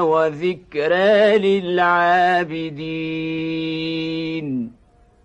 وذكرى للعابدين.